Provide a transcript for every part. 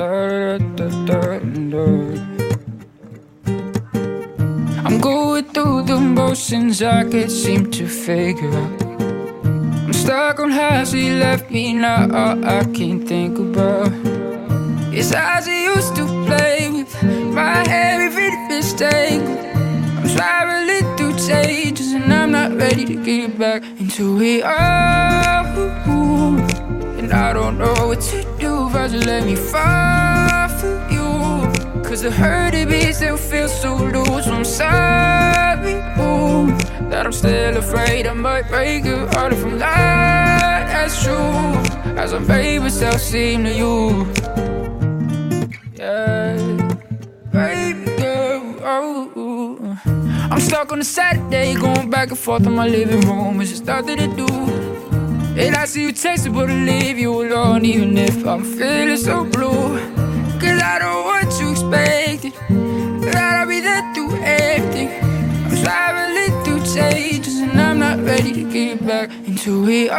I'm going through the motions I can't seem to figure out. I'm stuck on how she left me, now all I can think about is how she used to play with my hair, even mistake. I'm spiraling through changes, and I'm not ready to get back into it. Oh, and I don't know what to do you let me fall for you. Cause the hurt it be still feels so loose. I'm sorry, ooh, that I'm still afraid I might break heart if I'm not as true as I'm made myself seem to you. Yeah, baby girl, oh, I'm stuck on a Saturday, going back and forth in my living room. It's just nothing to do. And I see you texting, but I leave you alone, even if I'm feeling so blue. Cause I don't want you expected that I'll be there through everything. I'm spiraling through changes, and I'm not ready to get back into it all.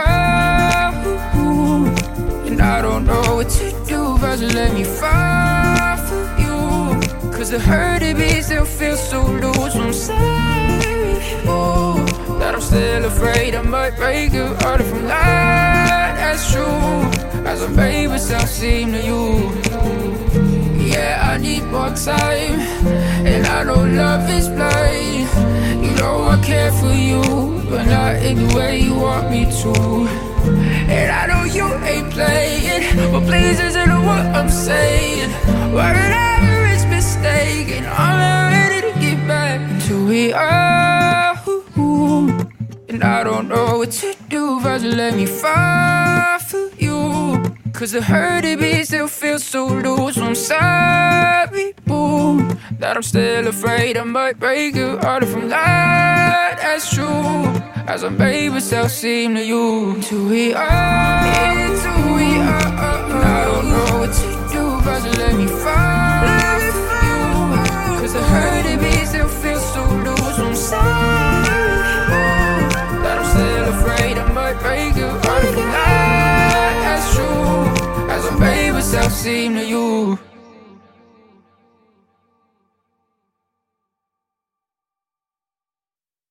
And I don't know what to do, but just let me fall for you. Cause the hurt it be still feels so loose. I'm sorry, afraid I might break heart if I'm not as true as I made myself seem to you. Yeah, I need more time, and I know love is blind. You know I care for you, but not in the way you want me to. And I know you ain't playing, but please listen to what I'm saying. Whatever is mistaken, I'm ready to get back into it all. And I don't know what to do, but you let me fall for you. Cause the hurt it be still feels so loose. I'm sorry, boo, that I'm still afraid I might break heart if I'm not as true as I made myself seem to you. To it all, seem to you.